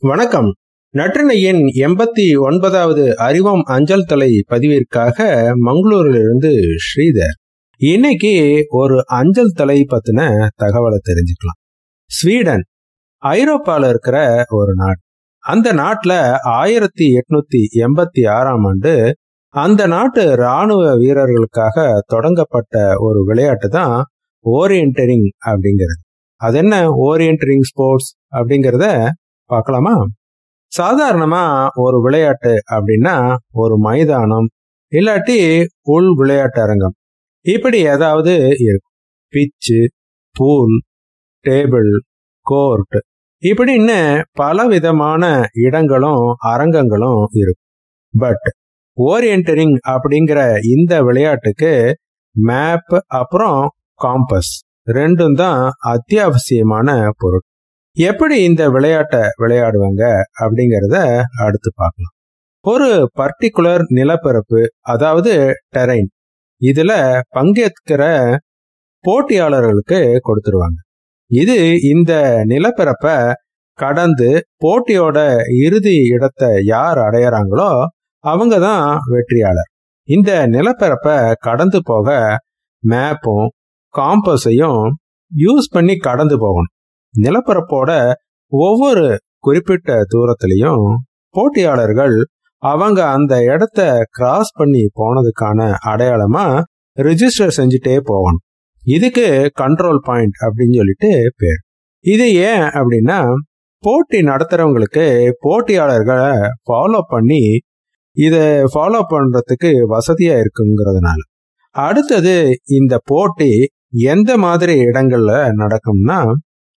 வணக்கம். நற்றினையின் எண்பத்தி ஒன்பதாவது அறிவம் அஞ்சல் தலை பதிவிற்காக மங்களூரிலிருந்து ஸ்ரீதர். இன்னைக்கு ஒரு அஞ்சல் தலை பத்தின தகவலை தெரிஞ்சுக்கலாம். ஸ்வீடன். ஐரோப்பால இருக்கிற ஒரு நாடு. அந்த நாட்டுல ஆயிரத்தி எட்நூத்தி எண்பத்தி ஆறாம் ஆண்டு அந்த நாட்டு ராணுவ வீரர்களுக்காக தொடங்கப்பட்ட ஒரு விளையாட்டு தான் ஓரியன்டரிங் அப்படிங்கிறது. அது என்ன? ஓரியன்டரிங் ஸ்போர்ட்ஸ் அப்படிங்கிறத பார்க்கலாமா? சாதாரணமா ஒரு விளையாட்டு அப்படின்னா ஒரு மைதானம் இல்லாட்டி உள் விளையாட்டு அரங்கம். இப்படி ஏதாவது இருக்கும் பிச்சு பூல் டேபிள் கோர்ட் இப்படின்னு பல விதமான இடங்களும் அரங்கங்களும் இருக்கும் பட் ஓரியன்டரிங் அப்படிங்கிற இந்த விளையாட்டுக்கு மேப் அப்புறம் காம்பஸ் ரெண்டும் தான் அத்தியாவசியமான பொருள். எப்படி இந்த விளையாட்டை விளையாடுவாங்க அப்படிங்கிறத அடுத்து பார்க்கலாம். ஒரு பர்டிகுலர் நிலப்பரப்பு அதாவது டெரைன் இதுல பங்கேற்கிற போட்டியாளர்களுக்கு கொடுத்துருவாங்க. இது இந்த நிலப்பரப்ப கடந்து போட்டியோட இறுதி இடத்தை யார் அடையறாங்களோ அவங்க தான் வெற்றியாளர். இந்த நிலப்பரப்ப கடந்து போக மேப்பும் காம்பஸையும் யூஸ் பண்ணி கடந்து போகணும். நிலப்பரப்போட ஒவ்வொரு குறிப்பிட்ட தூரத்திலையும் போட்டியாளர்கள் அவங்க அந்த இடத்த கிராஸ் பண்ணி போனதுக்கான அடையாளமா ரிஜிஸ்டர் செஞ்சுட்டே போகணும். இதுக்கு கண்ட்ரோல் பாயிண்ட் அப்படின்னு சொல்லிட்டு பேர். இது ஏன் அப்படின்னா போட்டி நடத்துறவங்களுக்கு போட்டியாளர்களை ஃபாலோ பண்ணி இதை ஃபாலோ பண்றதுக்கு வசதியா இருக்குங்கிறதுனால. அடுத்தது இந்த போட்டி எந்த மாதிரி இடங்கள்ல நடக்கும்னா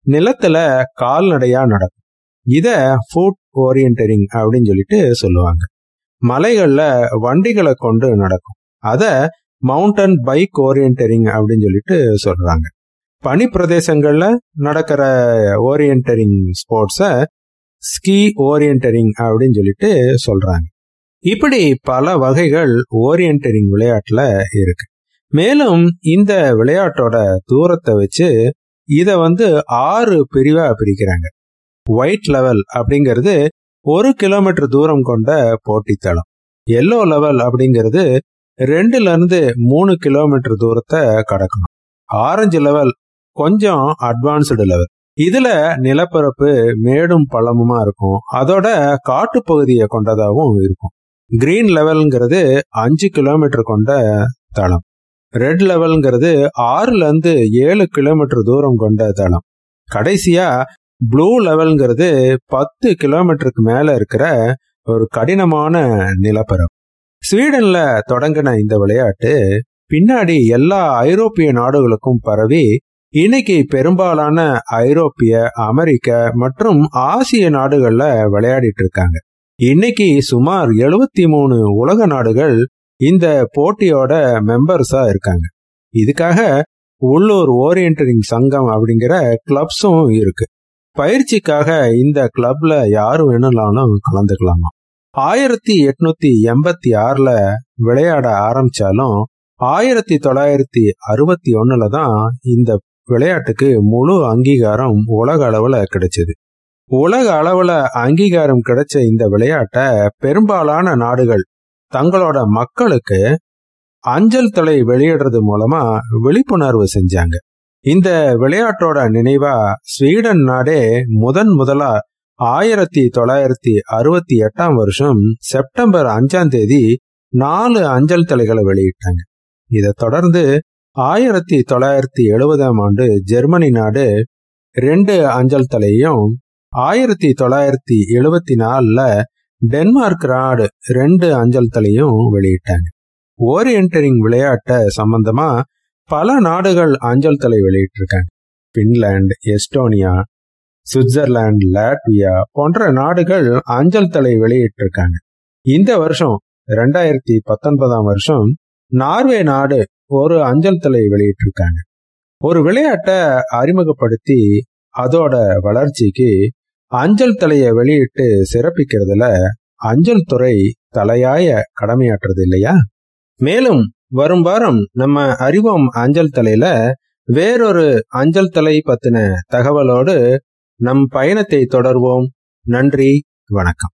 நிலத்துல கால்நடையா நடக்கும். இத ஃபுட் ஓரியன்டரிங் அப்படின்னு சொல்லிட்டு சொல்லுவாங்க. மலைகள்ல வண்டிகளை கொண்டு நடக்கும். அத மவுண்டன் பைக் ஓரியன்டரிங் அப்படின்னு சொல்லிட்டு சொல்றாங்க. பனி பிரதேசங்கள்ல நடக்கிற ஓரியன்டரிங் ஸ்போர்ட்ஸ ஸ்கீ ஓரியன்டரிங் அப்படின்னு சொல்லிட்டு சொல்றாங்க. இப்படி பல வகைகள் ஓரியன்டரிங் விளையாட்டுல இருக்கு. மேலும் இந்த விளையாட்டோட தூரத்தை வச்சு இதை வந்து ஆறு பிரிவா பிரிக்கிறாங்க. ஒயிட் லெவல் அப்படிங்கிறது ஒரு கிலோமீட்டர் தூரம் கொண்ட போட்டித்தளம். எல்லோ லெவல் அப்படிங்கிறது ரெண்டுல இருந்து மூணு கிலோமீட்டர் தூரத்தை கடக்கணும். ஆரஞ்சு லெவல் கொஞ்சம் அட்வான்ஸ்டு லெவல் இதுல நிலப்பரப்பு மேடும் பள்ளமுமா இருக்கும். அதோட காட்டுப்பகுதியை கொண்டதாகவும் இருக்கும். கிரீன் லெவல்ங்கிறது அஞ்சு கிலோமீட்டர் கொண்ட தளம். ரெட் லெவல்ங்கிறது ஆறுலேருந்து ஏழு கிலோமீட்டர் தூரம் கொண்ட தளம். கடைசியா ப்ளூ லெவல்ங்கிறது பத்து கிலோமீட்டருக்கு மேல இருக்கிற ஒரு கடினமான நிலப்பரப்பு. ஸ்வீடன்ல தொடங்கின இந்த விளையாட்டு பின்னாடி எல்லா ஐரோப்பிய நாடுகளுக்கும் பரவி இன்னைக்கு பெரும்பாலான ஐரோப்பிய அமெரிக்க மற்றும் ஆசிய நாடுகள்ல விளையாடிட்டு இருக்காங்க. இன்னைக்கு சுமார் எழுபத்தி மூணு உலக நாடுகள் இந்த போட்டியோட மெம்பர்ஸா இருக்காங்க. இதுக்காக உள்ளூர் ஓரியன்டரிங் சங்கம் அப்படிங்கிற கிளப்ஸும் இருக்கு. பயிற்சிக்காக இந்த கிளப்ல யாரு வேணும்னாலும் கலந்துக்கலாமா? ஆயிரத்தி எட்நூத்தி எண்பத்தி ஆறுல விளையாட ஆரம்பிச்சாலும் ஆயிரத்தி தொள்ளாயிரத்தி அறுபத்தி ஒன்னுல தான் இந்த விளையாட்டுக்கு முழு அங்கீகாரம் உலக அளவுல கிடைச்சது. உலக அளவுல அங்கீகாரம் கிடைச்ச இந்த விளையாட்டை பெரும்பாலான நாடுகள் தங்களோட மக்களுக்கு அஞ்சல் தலை வெளியிடுறது மூலமா விழிப்புணர்வு செஞ்சாங்க. இந்த விளையாட்டோட நினைவா ஸ்வீடன் நாடே முதன் முதலா ஆயிரத்தி தொள்ளாயிரத்தி அறுபத்தி எட்டாம் வருஷம் செப்டம்பர் அஞ்சாம் தேதி நாலு அஞ்சல் தலைகளை வெளியிட்டாங்க. இதை தொடர்ந்து ஆயிரத்தி தொள்ளாயிரத்தி எழுபதாம் ஆண்டு ஜெர்மனி நாடு ரெண்டு அஞ்சல் தலையையும் ஆயிரத்தி தொள்ளாயிரத்தி எழுபத்தி நாலுல டென்மார்க் நாடு ரெண்டு அஞ்சல் தலையும் வெளியிட்டாங்க ஓரியன்டரிங் விளையாட்ட சம்பந்தமா பல நாடுகள் அஞ்சல் தலை வெளியிட்டிருக்காங்க. பின்லாந்து எஸ்டோனியா சுவிட்சர்லாந்து லாட்வியா போன்ற நாடுகள் அஞ்சல் தலை வெளியிட்டிருக்காங்க. இந்த வருஷம் ரெண்டாயிரத்தி பத்தொன்பதாம் வருஷம் நார்வே நாடு ஒரு அஞ்சல் தலை வெளியிட்டிருக்காங்க. ஒரு விளையாட்டை அறிமுகப்படுத்தி அதோட வளர்ச்சிக்கு அஞ்சல் தலையை வெளியிட்டு சிறப்பிக்கிறதுல அஞ்சல் துறை தலையாய கடமையாற்றுறது இல்லையா? மேலும் வரும் வாரம் நம்ம அறிவோம் அஞ்சல் தலையில வேறொரு அஞ்சல் தலை பத்தின தகவலோடு நம் பயணத்தை தொடர்வோம். நன்றி வணக்கம்.